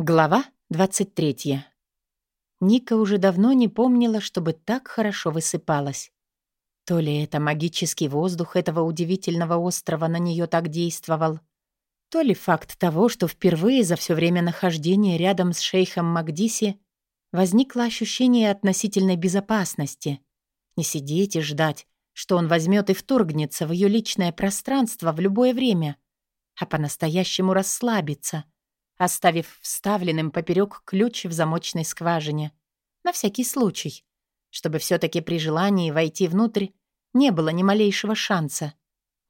Глава 23. Ника уже давно не помнила, чтобы так хорошо высыпалась. То ли это магический воздух этого удивительного острова на нее так действовал, то ли факт того, что впервые за все время нахождения рядом с шейхом Магдиси возникло ощущение относительной безопасности. Не сидеть и ждать, что он возьмет и вторгнется в ее личное пространство в любое время, а по-настоящему расслабиться — оставив вставленным поперек ключ в замочной скважине. На всякий случай, чтобы все таки при желании войти внутрь не было ни малейшего шанса.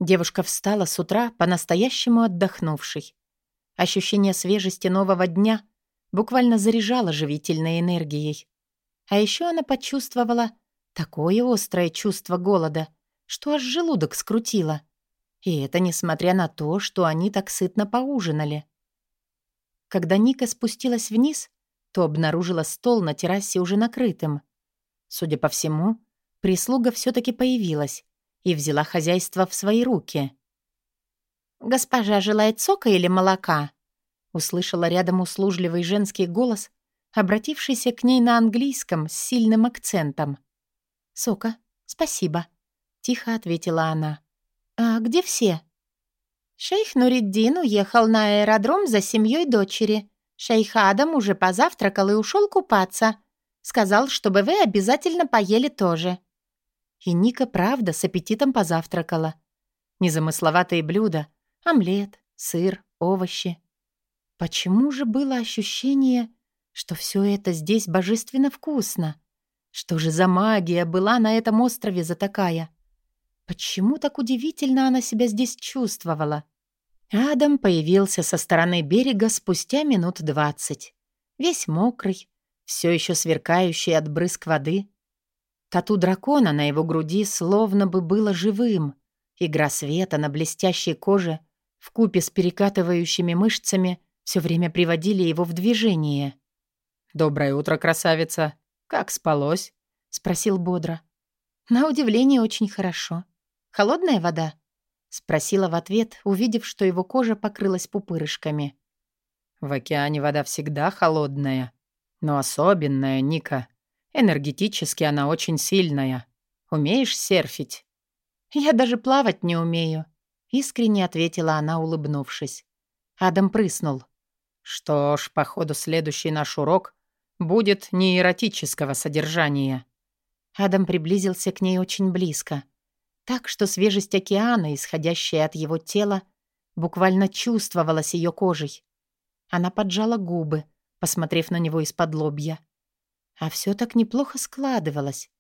Девушка встала с утра по-настоящему отдохнувшей. Ощущение свежести нового дня буквально заряжало живительной энергией. А еще она почувствовала такое острое чувство голода, что аж желудок скрутило. И это несмотря на то, что они так сытно поужинали. Когда Ника спустилась вниз, то обнаружила стол на террасе уже накрытым. Судя по всему, прислуга все таки появилась и взяла хозяйство в свои руки. «Госпожа желает сока или молока?» услышала рядом услужливый женский голос, обратившийся к ней на английском с сильным акцентом. «Сока, спасибо», — тихо ответила она. «А где все?» Шейх Нуриддин уехал на аэродром за семьей дочери. Шейх Адам уже позавтракал и ушел купаться. Сказал, чтобы вы обязательно поели тоже. И Ника, правда, с аппетитом позавтракала. Незамысловатые блюда. Омлет, сыр, овощи. Почему же было ощущение, что все это здесь божественно вкусно? Что же за магия была на этом острове за такая? Почему так удивительно она себя здесь чувствовала? Адам появился со стороны берега спустя минут двадцать. Весь мокрый, все еще сверкающий от брызг воды. Тату дракона на его груди словно бы было живым. Игра света на блестящей коже в купе с перекатывающими мышцами все время приводили его в движение. «Доброе утро, красавица! Как спалось?» — спросил бодро. «На удивление, очень хорошо. Холодная вода?» — спросила в ответ, увидев, что его кожа покрылась пупырышками. «В океане вода всегда холодная, но особенная, Ника. Энергетически она очень сильная. Умеешь серфить?» «Я даже плавать не умею», — искренне ответила она, улыбнувшись. Адам прыснул. «Что ж, походу, следующий наш урок будет не эротического содержания». Адам приблизился к ней очень близко — так что свежесть океана, исходящая от его тела, буквально чувствовалась ее кожей. Она поджала губы, посмотрев на него из-под лобья. А все так неплохо складывалось.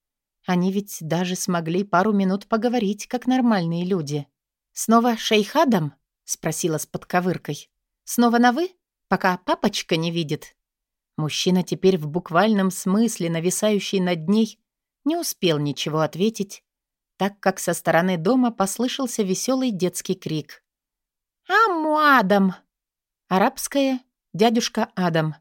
Они ведь даже смогли пару минут поговорить, как нормальные люди. «Снова шейхадом?» — спросила с подковыркой. «Снова на «вы», пока папочка не видит?» Мужчина теперь в буквальном смысле, нависающий над ней, не успел ничего ответить, так как со стороны дома послышался веселый детский крик. «Аму Адам!» Арабское «Дядюшка Адам»,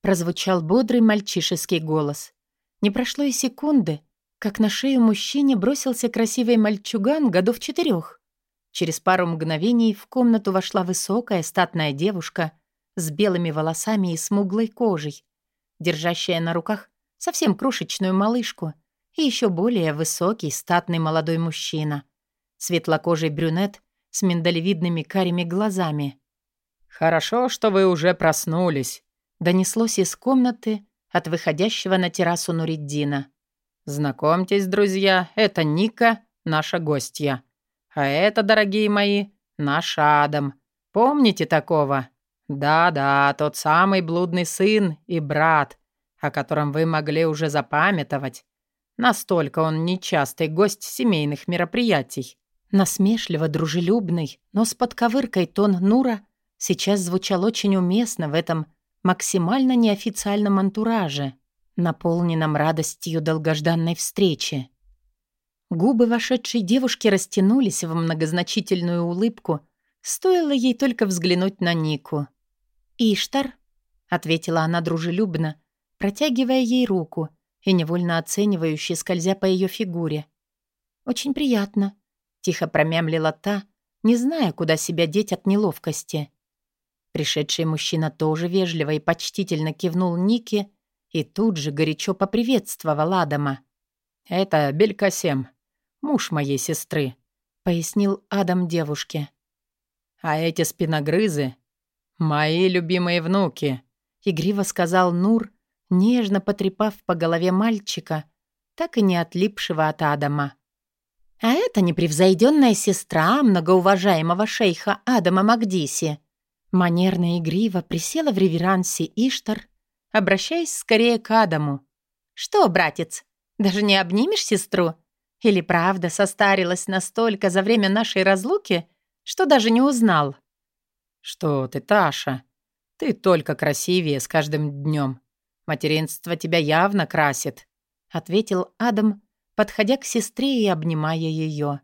прозвучал бодрый мальчишеский голос. Не прошло и секунды, как на шею мужчине бросился красивый мальчуган годов четырех. Через пару мгновений в комнату вошла высокая статная девушка с белыми волосами и смуглой кожей, держащая на руках совсем крошечную малышку — и еще более высокий, статный молодой мужчина. Светлокожий брюнет с миндалевидными карими глазами. «Хорошо, что вы уже проснулись», — донеслось из комнаты от выходящего на террасу Нуриддина. «Знакомьтесь, друзья, это Ника, наша гостья. А это, дорогие мои, наш Адам. Помните такого? Да-да, тот самый блудный сын и брат, о котором вы могли уже запамятовать. Настолько он нечастый гость семейных мероприятий. Насмешливо дружелюбный, но с подковыркой тон Нура сейчас звучал очень уместно в этом максимально неофициальном антураже, наполненном радостью долгожданной встречи. Губы вошедшей девушки растянулись в многозначительную улыбку, стоило ей только взглянуть на Нику. «Иштар», — ответила она дружелюбно, протягивая ей руку — и невольно оценивающе скользя по ее фигуре. «Очень приятно», — тихо промямлила та, не зная, куда себя деть от неловкости. Пришедший мужчина тоже вежливо и почтительно кивнул Нике и тут же горячо поприветствовал Адама. «Это Белькасем, муж моей сестры», — пояснил Адам девушке. «А эти спиногрызы — мои любимые внуки», — игриво сказал Нур, нежно потрепав по голове мальчика, так и не отлипшего от Адама. «А это непревзойденная сестра многоуважаемого шейха Адама Магдиси», Манерно игриво присела в реверансе Иштар, обращаясь скорее к Адаму. «Что, братец, даже не обнимешь сестру? Или правда состарилась настолько за время нашей разлуки, что даже не узнал?» «Что ты, Таша? Ты только красивее с каждым днем. Материнство тебя явно красит», — ответил Адам, подходя к сестре и обнимая ее.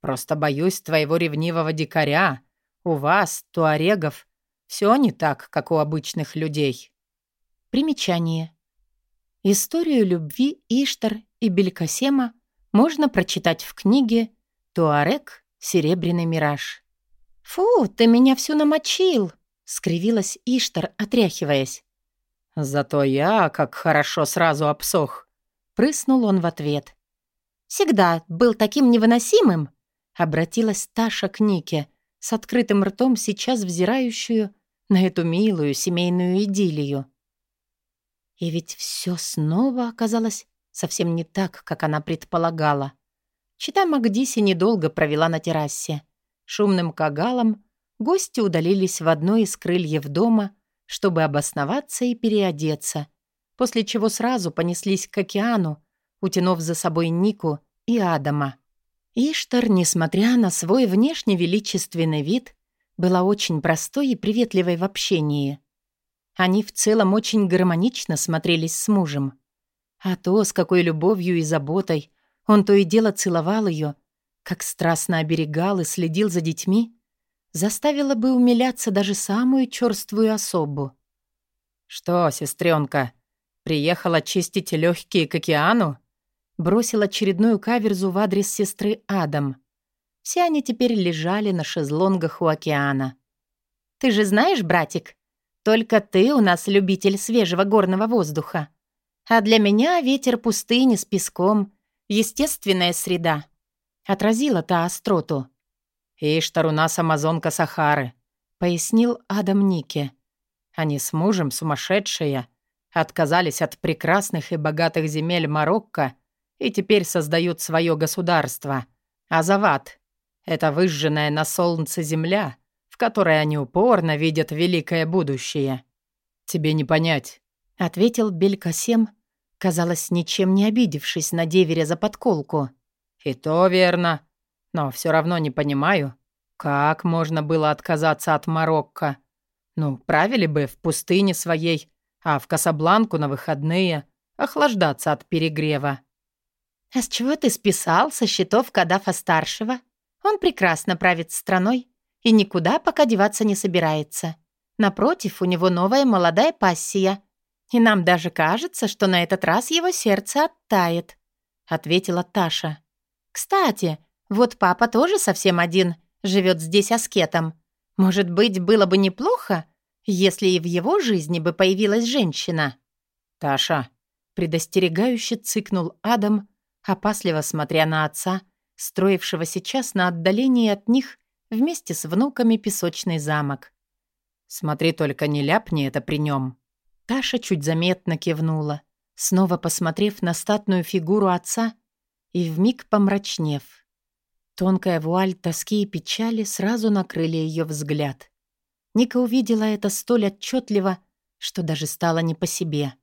«Просто боюсь твоего ревнивого дикаря, у вас, туарегов, все не так, как у обычных людей. Примечание. Историю любви Иштар и Белькасема можно прочитать в книге «Туарек. Серебряный мираж». «Фу, ты меня всю намочил!» — скривилась Иштар, отряхиваясь. «Зато я как хорошо сразу обсох!» — прыснул он в ответ. «Всегда был таким невыносимым!» — обратилась Таша к Нике, с открытым ртом сейчас взирающую на эту милую семейную идиллию. И ведь все снова оказалось совсем не так, как она предполагала. Чита Магдиси недолго провела на террасе. Шумным кагалом гости удалились в одно из крыльев дома, чтобы обосноваться и переодеться, после чего сразу понеслись к океану, утянув за собой Нику и Адама. Иштар, несмотря на свой внешне величественный вид, была очень простой и приветливой в общении. Они в целом очень гармонично смотрелись с мужем. А то, с какой любовью и заботой он то и дело целовал ее, как страстно оберегал и следил за детьми, заставило бы умиляться даже самую черствую особу. «Что, сестренка, приехала чистить легкие к океану?» бросил очередную каверзу в адрес сестры Адам. Все они теперь лежали на шезлонгах у океана. «Ты же знаешь, братик, только ты у нас любитель свежего горного воздуха. А для меня ветер пустыни с песком — естественная среда». Отразила та остроту. «Иштар у нас амазонка Сахары», — пояснил Адам Нике. «Они с мужем сумасшедшие, отказались от прекрасных и богатых земель Марокко — и теперь создают свое государство. Азават — это выжженная на солнце земля, в которой они упорно видят великое будущее. Тебе не понять, — ответил Белькасем, казалось, ничем не обидевшись на деверя за подколку. И то верно, но все равно не понимаю, как можно было отказаться от Марокко. Ну, правили бы в пустыне своей, а в Касабланку на выходные охлаждаться от перегрева. «А с чего ты списал со счетов Кадафа-старшего? Он прекрасно правит страной и никуда пока деваться не собирается. Напротив, у него новая молодая пассия. И нам даже кажется, что на этот раз его сердце оттает», — ответила Таша. «Кстати, вот папа тоже совсем один, живет здесь аскетом. Может быть, было бы неплохо, если и в его жизни бы появилась женщина?» «Таша», — предостерегающе цыкнул Адам, — опасливо смотря на отца, строившего сейчас на отдалении от них вместе с внуками песочный замок. «Смотри только, не ляпни это при нем. Таша чуть заметно кивнула, снова посмотрев на статную фигуру отца и вмиг помрачнев. Тонкая вуаль тоски и печали сразу накрыли ее взгляд. Ника увидела это столь отчетливо, что даже стало не по себе.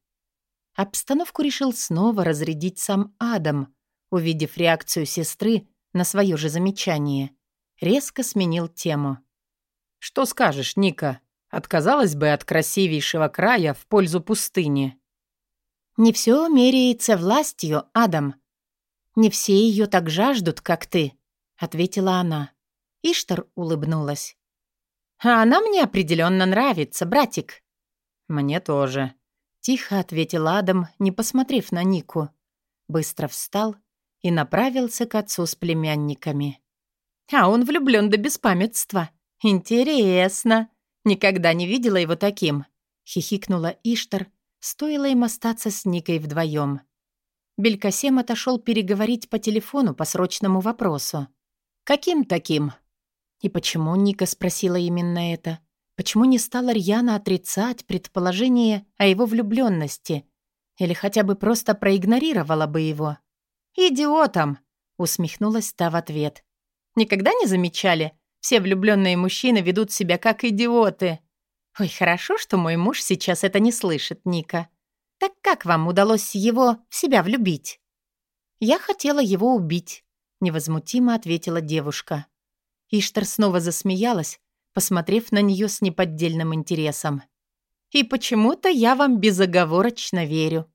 Обстановку решил снова разрядить сам Адам, увидев реакцию сестры на свое же замечание. Резко сменил тему. «Что скажешь, Ника? Отказалась бы от красивейшего края в пользу пустыни?» «Не все меряется властью, Адам. Не все ее так жаждут, как ты», — ответила она. Иштар улыбнулась. «А она мне определенно нравится, братик». «Мне тоже», Тихо ответил Адам, не посмотрев на Нику. Быстро встал и направился к отцу с племянниками. «А он влюблён до беспамятства. Интересно!» Никогда не видела его таким», — хихикнула Иштар, стоило им остаться с Никой вдвоем. Белькасем отошел переговорить по телефону по срочному вопросу. «Каким таким?» И почему Ника спросила именно это? Почему не стала рьяно отрицать предположение о его влюбленности? Или хотя бы просто проигнорировала бы его? «Идиотом!» — усмехнулась та в ответ. «Никогда не замечали? Все влюбленные мужчины ведут себя как идиоты. Ой, хорошо, что мой муж сейчас это не слышит, Ника. Так как вам удалось его в себя влюбить?» «Я хотела его убить», — невозмутимо ответила девушка. Иштар снова засмеялась, посмотрев на нее с неподдельным интересом. «И почему-то я вам безоговорочно верю.